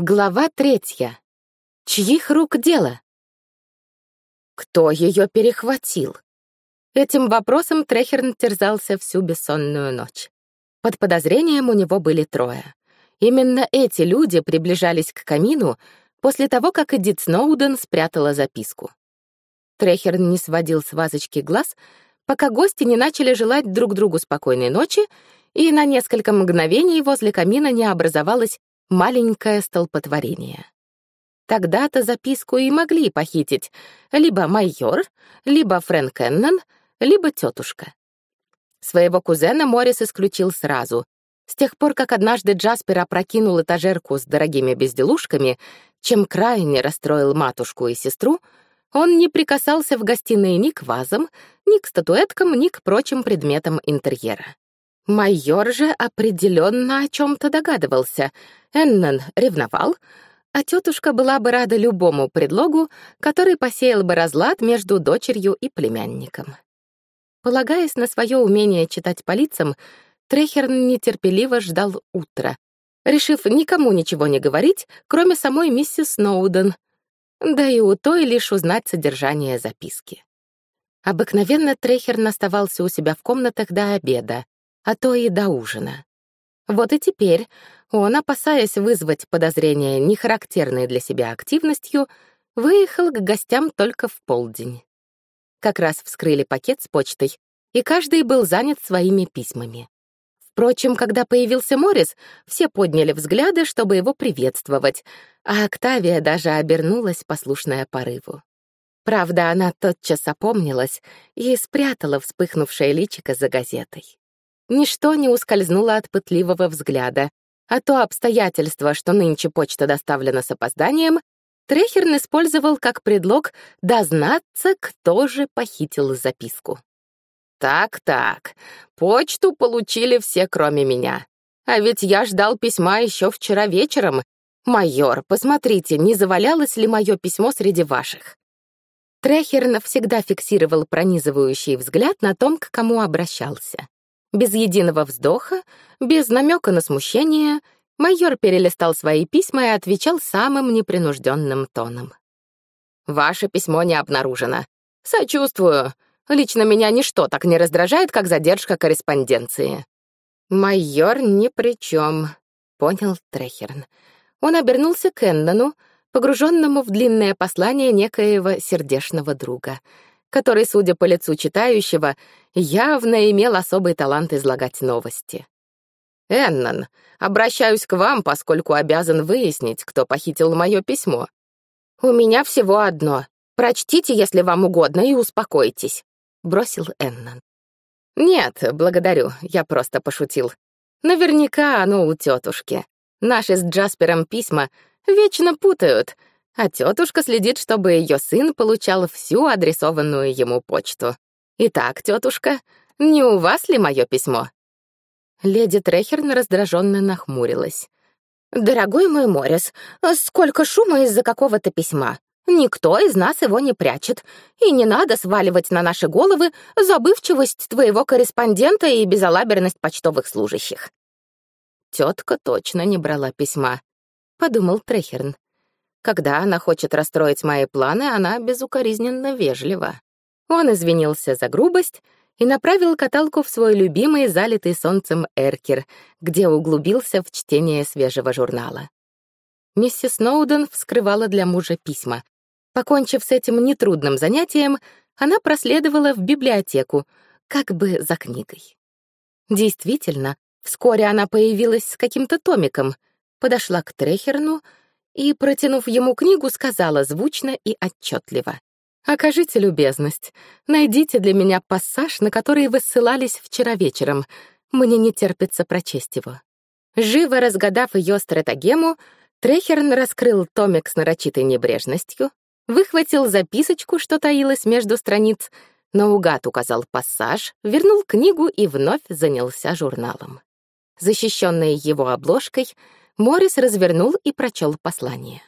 Глава третья. Чьих рук дело? Кто ее перехватил? Этим вопросом Трехерн терзался всю бессонную ночь. Под подозрением у него были трое. Именно эти люди приближались к камину после того, как Эдит Сноуден спрятала записку. Трехерн не сводил с вазочки глаз, пока гости не начали желать друг другу спокойной ночи, и на несколько мгновений возле камина не образовалось маленькое столпотворение. Тогда-то записку и могли похитить либо майор, либо Фрэнк Эннон, либо тетушка. Своего кузена Моррис исключил сразу. С тех пор, как однажды Джаспер опрокинул этажерку с дорогими безделушками, чем крайне расстроил матушку и сестру, он не прикасался в гостиной ни к вазам, ни к статуэткам, ни к прочим предметам интерьера. Майор же определенно о чем-то догадывался. Эннон ревновал, а тетушка была бы рада любому предлогу, который посеял бы разлад между дочерью и племянником. Полагаясь на свое умение читать по лицам, Трехерн нетерпеливо ждал утра, решив никому ничего не говорить, кроме самой миссис Сноуден, да и у той лишь узнать содержание записки. Обыкновенно Трехерн оставался у себя в комнатах до обеда, а то и до ужина. Вот и теперь он, опасаясь вызвать подозрения нехарактерной для себя активностью, выехал к гостям только в полдень. Как раз вскрыли пакет с почтой, и каждый был занят своими письмами. Впрочем, когда появился Морис, все подняли взгляды, чтобы его приветствовать, а Октавия даже обернулась, послушная порыву. Правда, она тотчас опомнилась и спрятала вспыхнувшее личико за газетой. Ничто не ускользнуло от пытливого взгляда, а то обстоятельство, что нынче почта доставлена с опозданием, Трехерн использовал как предлог дознаться, кто же похитил записку. «Так-так, почту получили все, кроме меня. А ведь я ждал письма еще вчера вечером. Майор, посмотрите, не завалялось ли мое письмо среди ваших?» Трехерн всегда фиксировал пронизывающий взгляд на том, к кому обращался. Без единого вздоха, без намека на смущение, майор перелистал свои письма и отвечал самым непринужденным тоном. «Ваше письмо не обнаружено. Сочувствую. Лично меня ничто так не раздражает, как задержка корреспонденции». «Майор ни при чем», — понял Трехерн. Он обернулся к Эннону, погруженному в длинное послание некоего сердечного друга — который, судя по лицу читающего, явно имел особый талант излагать новости. «Эннон, обращаюсь к вам, поскольку обязан выяснить, кто похитил мое письмо. У меня всего одно. Прочтите, если вам угодно, и успокойтесь», — бросил Эннон. «Нет, благодарю, я просто пошутил. Наверняка оно у тетушки. Наши с Джаспером письма вечно путают, а тетушка следит, чтобы ее сын получал всю адресованную ему почту. Итак, тетушка, не у вас ли мое письмо? Леди Трехерн раздраженно нахмурилась. «Дорогой мой Морис, сколько шума из-за какого-то письма. Никто из нас его не прячет, и не надо сваливать на наши головы забывчивость твоего корреспондента и безалаберность почтовых служащих». Тетка точно не брала письма, — подумал Трехерн. Когда она хочет расстроить мои планы, она безукоризненно вежлива. Он извинился за грубость и направил каталку в свой любимый, залитый солнцем эркер, где углубился в чтение свежего журнала. Миссис Сноуден вскрывала для мужа письма. Покончив с этим нетрудным занятием, она проследовала в библиотеку, как бы за книгой. Действительно, вскоре она появилась с каким-то томиком, подошла к Трехерну — и, протянув ему книгу, сказала звучно и отчетливо. «Окажите любезность. Найдите для меня пассаж, на который вы ссылались вчера вечером. Мне не терпится прочесть его». Живо разгадав ее стратагему, Трехерн раскрыл томик с нарочитой небрежностью, выхватил записочку, что таилась между страниц, наугад указал пассаж, вернул книгу и вновь занялся журналом. Защищенный его обложкой, Морис развернул и прочел послание.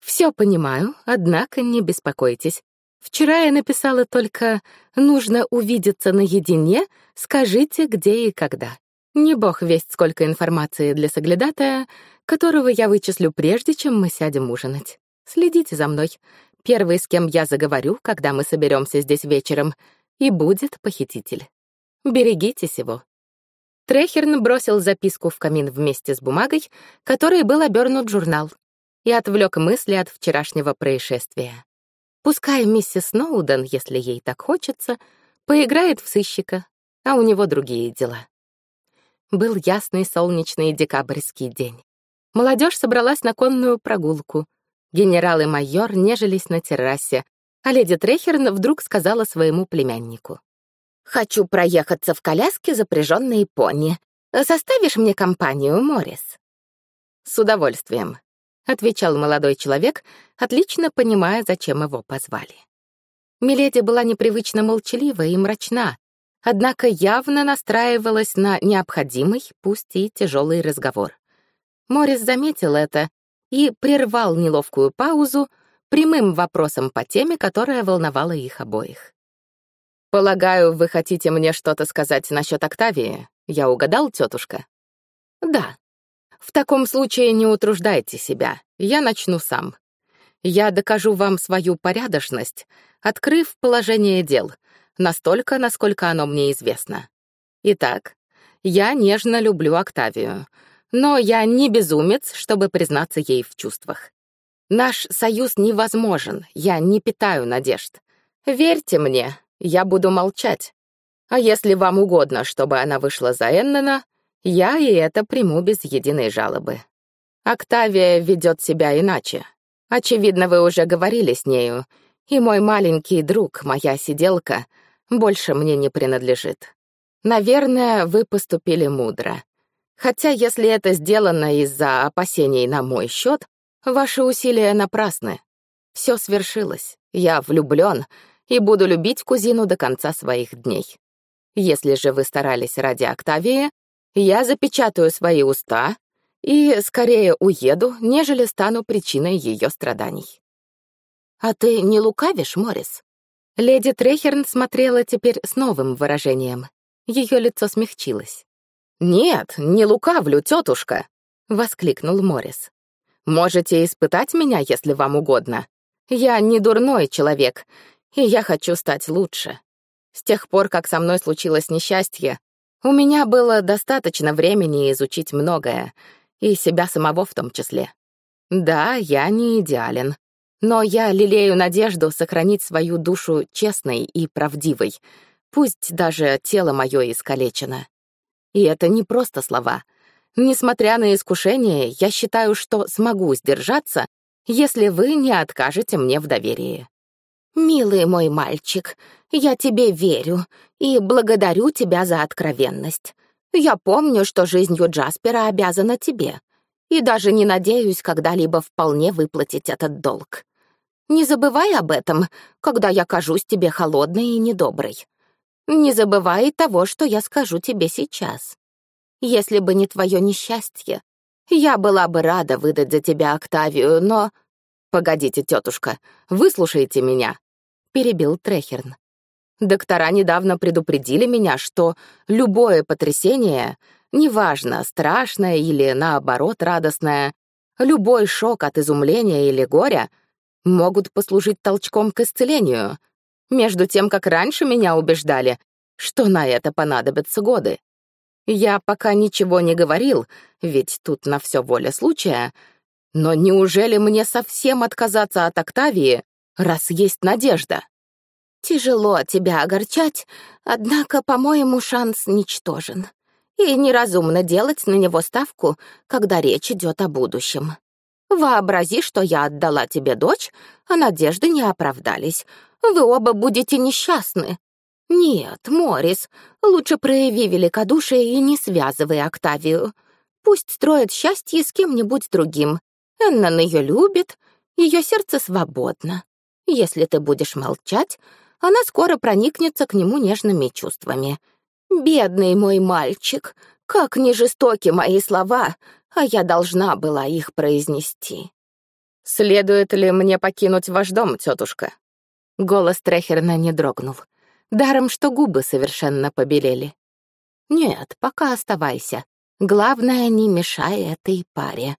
«Все понимаю, однако не беспокойтесь. Вчера я написала только «нужно увидеться наедине, скажите, где и когда». Не бог весть сколько информации для соглядатая, которого я вычислю прежде, чем мы сядем ужинать. Следите за мной. Первый, с кем я заговорю, когда мы соберемся здесь вечером, и будет похититель. Берегитесь его. Трехерн бросил записку в камин вместе с бумагой, которой был обернут журнал, и отвлек мысли от вчерашнего происшествия. Пускай миссис Сноуден, если ей так хочется, поиграет в сыщика, а у него другие дела. Был ясный солнечный декабрьский день. Молодежь собралась на конную прогулку. Генерал и майор нежились на террасе, а леди Трехерн вдруг сказала своему племяннику. «Хочу проехаться в коляске, запряженной пони. Составишь мне компанию, Моррис?» «С удовольствием», — отвечал молодой человек, отлично понимая, зачем его позвали. Миледи была непривычно молчалива и мрачна, однако явно настраивалась на необходимый, пусть и тяжелый разговор. Морис заметил это и прервал неловкую паузу прямым вопросом по теме, которая волновала их обоих. «Полагаю, вы хотите мне что-то сказать насчет Октавии? Я угадал, тетушка?» «Да», в таком случае не утруждайте себя, я начну сам. Я докажу вам свою порядочность, открыв положение дел, настолько, насколько оно мне известно. Итак, я нежно люблю Октавию, но я не безумец, чтобы признаться ей в чувствах. Наш союз невозможен, я не питаю надежд. Верьте мне, я буду молчать. А если вам угодно, чтобы она вышла за Эннона, я и это приму без единой жалобы. Октавия ведет себя иначе. Очевидно, вы уже говорили с нею, и мой маленький друг, моя сиделка, больше мне не принадлежит. Наверное, вы поступили мудро. Хотя, если это сделано из-за опасений на мой счет, ваши усилия напрасны. Все свершилось. Я влюблен и буду любить кузину до конца своих дней. Если же вы старались ради Октавии, я запечатаю свои уста и скорее уеду, нежели стану причиной ее страданий. А ты не лукавишь, Морис? Леди Трехерн смотрела теперь с новым выражением. Ее лицо смягчилось. «Нет, не лукавлю, тетушка!» — воскликнул Морис. «Можете испытать меня, если вам угодно. Я не дурной человек, и я хочу стать лучше. С тех пор, как со мной случилось несчастье, у меня было достаточно времени изучить многое, и себя самого в том числе. Да, я не идеален, но я лелею надежду сохранить свою душу честной и правдивой, пусть даже тело мое искалечено. И это не просто слова. Несмотря на искушение, я считаю, что смогу сдержаться, если вы не откажете мне в доверии. «Милый мой мальчик, я тебе верю и благодарю тебя за откровенность. Я помню, что жизнью Джаспера обязана тебе, и даже не надеюсь когда-либо вполне выплатить этот долг. Не забывай об этом, когда я кажусь тебе холодной и недоброй. Не забывай того, что я скажу тебе сейчас. Если бы не твое несчастье, я была бы рада выдать за тебя Октавию, но... Погодите, тетушка, выслушайте меня перебил Трехерн. Доктора недавно предупредили меня, что любое потрясение, неважно, страшное или, наоборот, радостное, любой шок от изумления или горя могут послужить толчком к исцелению, между тем, как раньше меня убеждали, что на это понадобятся годы. Я пока ничего не говорил, ведь тут на все воля случая, но неужели мне совсем отказаться от Октавии, раз есть надежда. Тяжело тебя огорчать, однако, по-моему, шанс ничтожен. И неразумно делать на него ставку, когда речь идет о будущем. Вообрази, что я отдала тебе дочь, а надежды не оправдались. Вы оба будете несчастны. Нет, Морис, лучше прояви великодушие и не связывай Октавию. Пусть строит счастье с кем-нибудь другим. Эннон ее любит, ее сердце свободно. Если ты будешь молчать, она скоро проникнется к нему нежными чувствами. «Бедный мой мальчик, как не жестоки мои слова, а я должна была их произнести». «Следует ли мне покинуть ваш дом, тетушка?» Голос Трехерна не дрогнул. Даром, что губы совершенно побелели. Нет, пока оставайся. Главное, не мешай этой паре.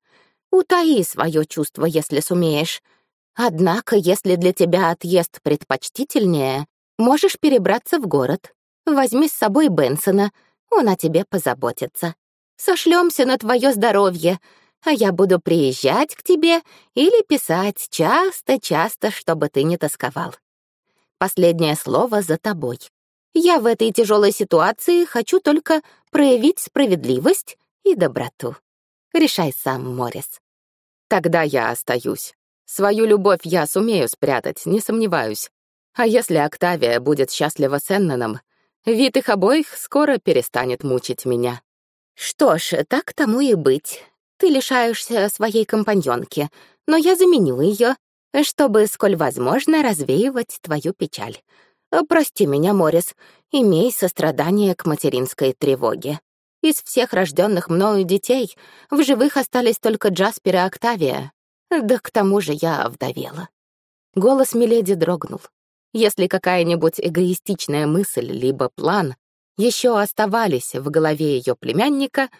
Утаи свое чувство, если сумеешь. Однако, если для тебя отъезд предпочтительнее, можешь перебраться в город. Возьми с собой Бенсона, он о тебе позаботится. Сошлемся на твое здоровье, а я буду приезжать к тебе или писать часто-часто, чтобы ты не тосковал. Последнее слово за тобой. Я в этой тяжелой ситуации хочу только проявить справедливость и доброту. Решай сам, Морис. Тогда я остаюсь. Свою любовь я сумею спрятать, не сомневаюсь. А если Октавия будет счастлива с Энноном, вид их обоих скоро перестанет мучить меня. Что ж, так тому и быть. Ты лишаешься своей компаньонки, но я заменю ее, чтобы, сколь возможно, развеивать твою печаль. Прости меня, Морис, имей сострадание к материнской тревоге. Из всех рожденных мною детей в живых остались только Джаспер и Октавия. Да к тому же я вдовела. Голос Миледи дрогнул. Если какая-нибудь эгоистичная мысль либо план еще оставались в голове ее племянника —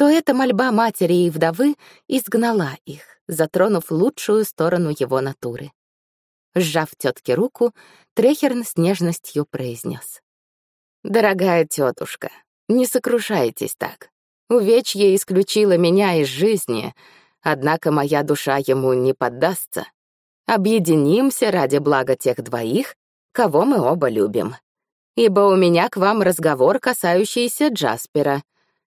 то эта мольба матери и вдовы изгнала их, затронув лучшую сторону его натуры. Сжав тетке руку, Трехерн с нежностью произнес. «Дорогая тетушка, не сокрушайтесь так. Увечье исключило меня из жизни, однако моя душа ему не поддастся. Объединимся ради блага тех двоих, кого мы оба любим. Ибо у меня к вам разговор, касающийся Джаспера —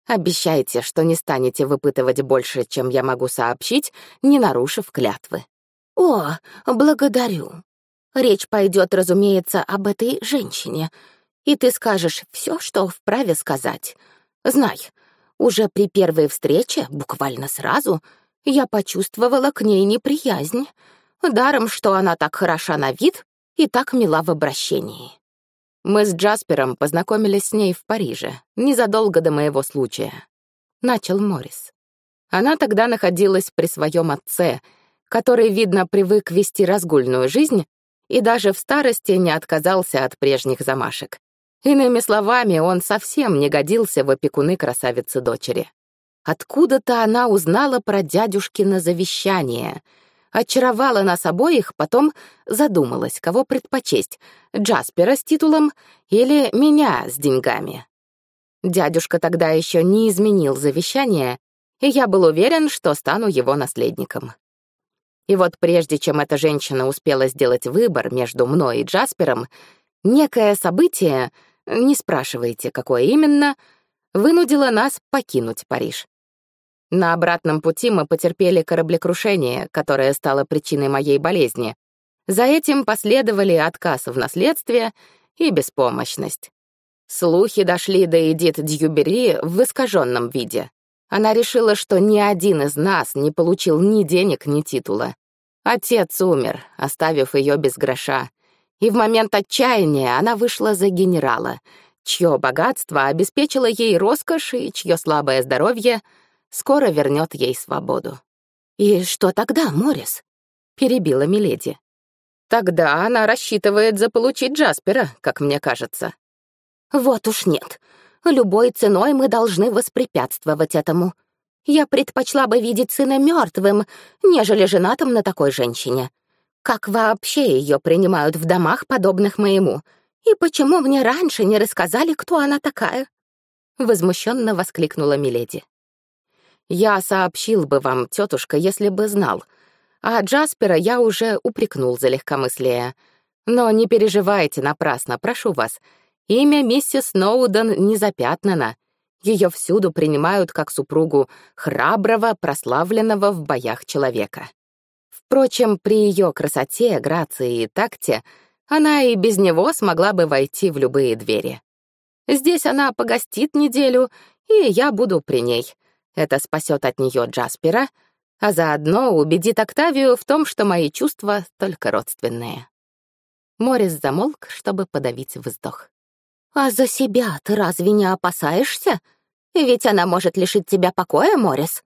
Обещайте, что не станете выпытывать больше, чем я могу сообщить, не нарушив клятвы. О, благодарю. Речь пойдет, разумеется, об этой женщине. И ты скажешь все, что вправе сказать. Знай, уже при первой встрече, буквально сразу, я почувствовала к ней неприязнь. Даром, что она так хороша на вид и так мила в обращении. Мы с Джаспером познакомились с ней в Париже, незадолго до моего случая. Начал Моррис. Она тогда находилась при своем отце, который, видно, привык вести разгульную жизнь и даже в старости не отказался от прежних замашек. Иными словами, он совсем не годился в опекуны красавицы-дочери. Откуда-то она узнала про дядюшкино завещание — очаровала нас обоих, потом задумалась, кого предпочесть — Джаспера с титулом или меня с деньгами. Дядюшка тогда еще не изменил завещание, и я был уверен, что стану его наследником. И вот прежде чем эта женщина успела сделать выбор между мной и Джаспером, некое событие, не спрашивайте, какое именно, вынудило нас покинуть Париж. На обратном пути мы потерпели кораблекрушение, которое стало причиной моей болезни. За этим последовали отказ в наследстве и беспомощность. Слухи дошли до Эдит Дьюбери в искаженном виде. Она решила, что ни один из нас не получил ни денег, ни титула. Отец умер, оставив ее без гроша. И в момент отчаяния она вышла за генерала, чье богатство обеспечило ей роскошь и чье слабое здоровье — скоро вернет ей свободу. «И что тогда, Морис? перебила Миледи. «Тогда она рассчитывает заполучить Джаспера, как мне кажется». «Вот уж нет. Любой ценой мы должны воспрепятствовать этому. Я предпочла бы видеть сына мертвым, нежели женатым на такой женщине. Как вообще ее принимают в домах, подобных моему? И почему мне раньше не рассказали, кто она такая?» Возмущенно воскликнула Миледи. Я сообщил бы вам, тетушка, если бы знал. А Джаспера я уже упрекнул за легкомыслие. Но не переживайте напрасно, прошу вас. Имя миссис Сноуден не запятнано. Ее всюду принимают как супругу храброго, прославленного в боях человека. Впрочем, при ее красоте, грации и такте она и без него смогла бы войти в любые двери. Здесь она погостит неделю, и я буду при ней. Это спасет от нее Джаспера, а заодно убедит Октавию в том, что мои чувства только родственные. Морис замолк, чтобы подавить вздох. «А за себя ты разве не опасаешься? Ведь она может лишить тебя покоя, Морис.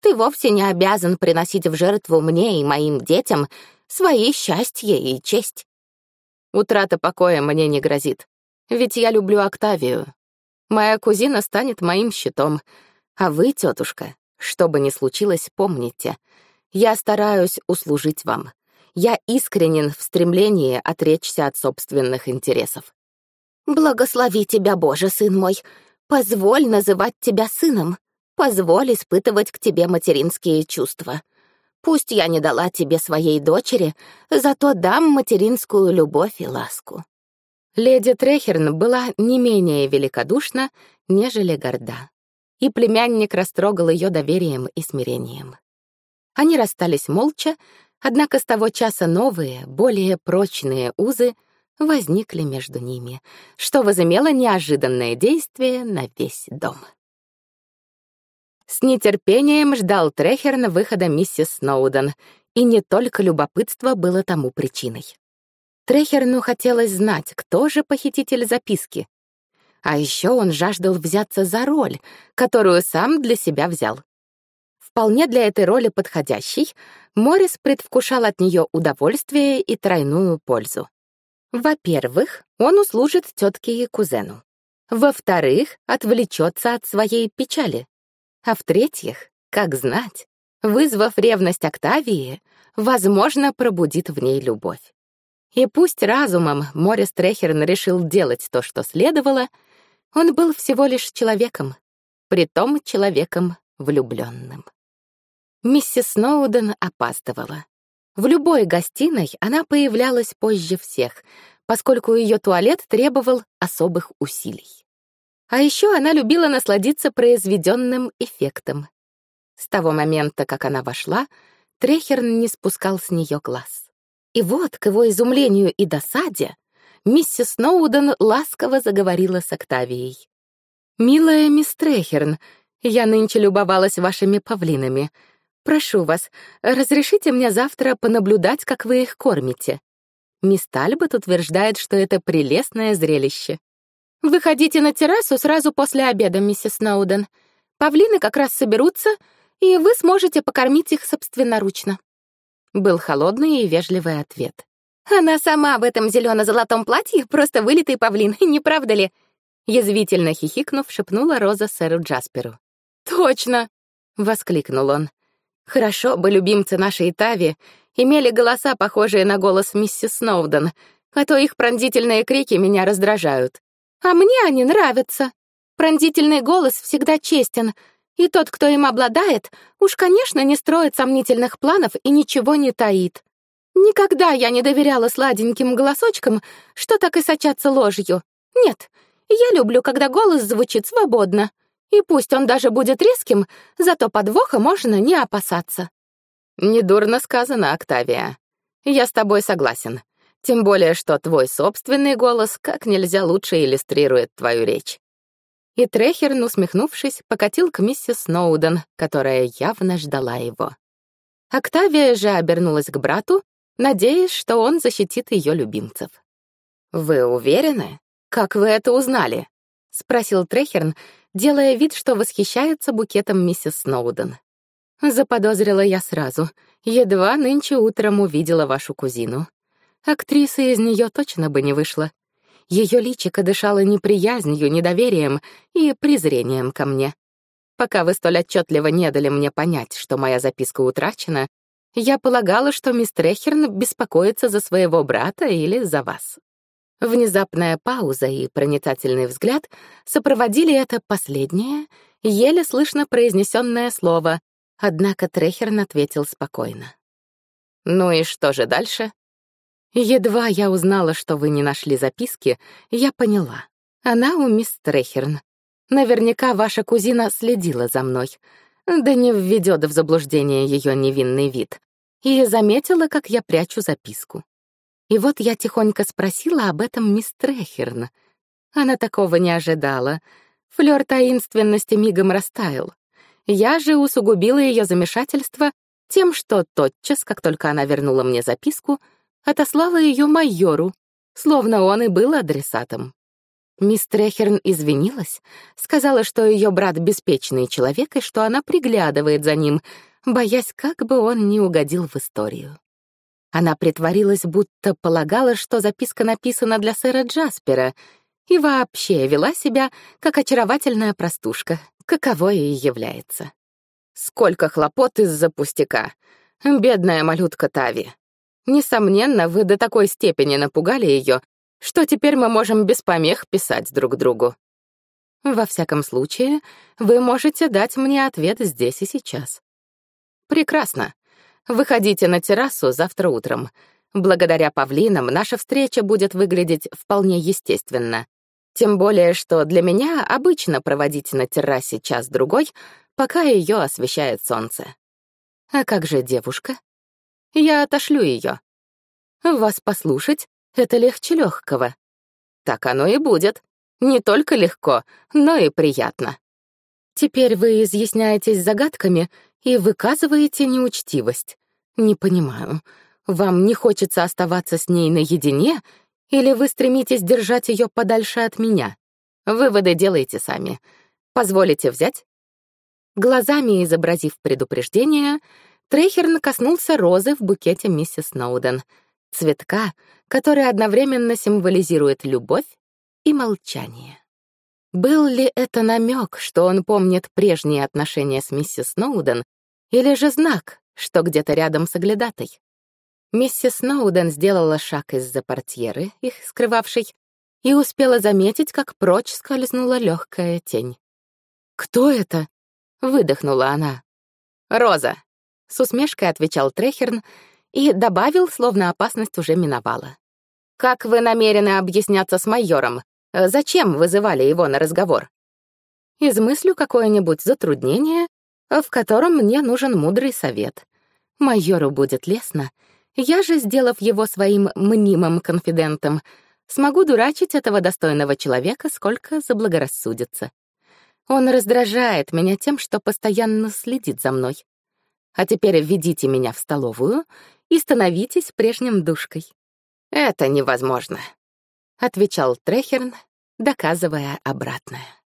Ты вовсе не обязан приносить в жертву мне и моим детям свои счастье и честь». Утрата покоя мне не грозит, ведь я люблю Октавию. Моя кузина станет моим щитом. А вы, тетушка, что бы ни случилось, помните, я стараюсь услужить вам. Я искренен в стремлении отречься от собственных интересов. Благослови тебя, Боже, сын мой. Позволь называть тебя сыном. Позволь испытывать к тебе материнские чувства. Пусть я не дала тебе своей дочери, зато дам материнскую любовь и ласку. Леди Трехерн была не менее великодушна, нежели горда. И племянник растрогал ее доверием и смирением. Они расстались молча, однако с того часа новые, более прочные узы возникли между ними, что возымело неожиданное действие на весь дом. С нетерпением ждал Трехерн выхода миссис Сноуден, и не только любопытство было тому причиной. Трехерну хотелось знать, кто же похититель записки. А еще он жаждал взяться за роль, которую сам для себя взял. Вполне для этой роли подходящий, Морис предвкушал от нее удовольствие и тройную пользу. Во-первых, он услужит тетке и кузену. Во-вторых, отвлечется от своей печали. А в-третьих, как знать, вызвав ревность Октавии, возможно, пробудит в ней любовь. И пусть разумом Морис Трехерн решил делать то, что следовало, он был всего лишь человеком, притом человеком влюбленным. Миссис Сноуден опаздывала. В любой гостиной она появлялась позже всех, поскольку ее туалет требовал особых усилий. А еще она любила насладиться произведенным эффектом. С того момента, как она вошла, Трехерн не спускал с нее глаз. И вот, к его изумлению и досаде, миссис Сноуден ласково заговорила с Октавией. «Милая мисс Трехерн, я нынче любовалась вашими павлинами. Прошу вас, разрешите мне завтра понаблюдать, как вы их кормите. Мисс Тальбот утверждает, что это прелестное зрелище. Выходите на террасу сразу после обеда, миссис Сноуден. Павлины как раз соберутся, и вы сможете покормить их собственноручно. Был холодный и вежливый ответ. «Она сама в этом зелено-золотом платье просто вылитый павлин, не правда ли?» Язвительно хихикнув, шепнула Роза сэру Джасперу. «Точно!» — воскликнул он. «Хорошо бы любимцы нашей Тави имели голоса, похожие на голос миссис Сноуден, а то их пронзительные крики меня раздражают. А мне они нравятся. Пронзительный голос всегда честен, и тот, кто им обладает, уж, конечно, не строит сомнительных планов и ничего не таит. Никогда я не доверяла сладеньким голосочкам, что так и сочатся ложью. Нет, я люблю, когда голос звучит свободно. И пусть он даже будет резким, зато подвоха можно не опасаться. Недурно сказано, Октавия. Я с тобой согласен. Тем более, что твой собственный голос как нельзя лучше иллюстрирует твою речь. И Трехерн, усмехнувшись, покатил к миссис Сноуден, которая явно ждала его. Октавия же обернулась к брату, надеясь, что он защитит ее любимцев. «Вы уверены? Как вы это узнали?» — спросил Трехерн, делая вид, что восхищается букетом миссис Сноуден. Заподозрила я сразу. Едва нынче утром увидела вашу кузину. Актриса из нее точно бы не вышла. Ее личико дышало неприязнью, недоверием и презрением ко мне. Пока вы столь отчетливо не дали мне понять, что моя записка утрачена, я полагала, что мисс Трехерн беспокоится за своего брата или за вас. Внезапная пауза и проницательный взгляд сопроводили это последнее, еле слышно произнесенное слово, однако Трехерн ответил спокойно. «Ну и что же дальше?» Едва я узнала, что вы не нашли записки, я поняла. Она у мисс Трехерн. Наверняка ваша кузина следила за мной. Да не введет в заблуждение ее невинный вид. И заметила, как я прячу записку. И вот я тихонько спросила об этом мисс Трехерн. Она такого не ожидала. Флёр таинственности мигом растаял. Я же усугубила ее замешательство тем, что тотчас, как только она вернула мне записку, отослала ее майору, словно он и был адресатом. Мисс Трехерн извинилась, сказала, что ее брат беспечный человек и что она приглядывает за ним, боясь, как бы он не угодил в историю. Она притворилась, будто полагала, что записка написана для сэра Джаспера, И вообще вела себя, как очаровательная простушка, каковой и является. Сколько хлопот из-за пустяка. Бедная малютка Тави. Несомненно, вы до такой степени напугали ее, что теперь мы можем без помех писать друг другу. Во всяком случае, вы можете дать мне ответ здесь и сейчас. Прекрасно. Выходите на террасу завтра утром. Благодаря павлинам наша встреча будет выглядеть вполне естественно. Тем более, что для меня обычно проводить на террасе час-другой, пока ее освещает солнце. А как же девушка? Я отошлю ее. Вас послушать — это легче легкого. Так оно и будет. Не только легко, но и приятно. Теперь вы изъясняетесь загадками и выказываете неучтивость. Не понимаю, вам не хочется оставаться с ней наедине или вы стремитесь держать ее подальше от меня? Выводы делайте сами. Позволите взять? Глазами изобразив предупреждение, Трейхерн коснулся розы в букете миссис Сноуден, цветка, который одновременно символизирует любовь и молчание. Был ли это намек, что он помнит прежние отношения с миссис Сноуден, или же знак, что где-то рядом с оглядатой? Миссис Сноуден сделала шаг из-за портьеры, их скрывавшей, и успела заметить, как прочь скользнула легкая тень. «Кто это?» — выдохнула она. «Роза», — с усмешкой отвечал Трехерн и добавил, словно опасность уже миновала. «Как вы намерены объясняться с майором? Зачем вызывали его на разговор? Измыслю какое-нибудь затруднение, в котором мне нужен мудрый совет. Майору будет лестно. Я же, сделав его своим мнимым конфидентом, смогу дурачить этого достойного человека, сколько заблагорассудится. Он раздражает меня тем, что постоянно следит за мной. А теперь введите меня в столовую и становитесь прежним душкой. Это невозможно. — отвечал Трехерн, доказывая обратное.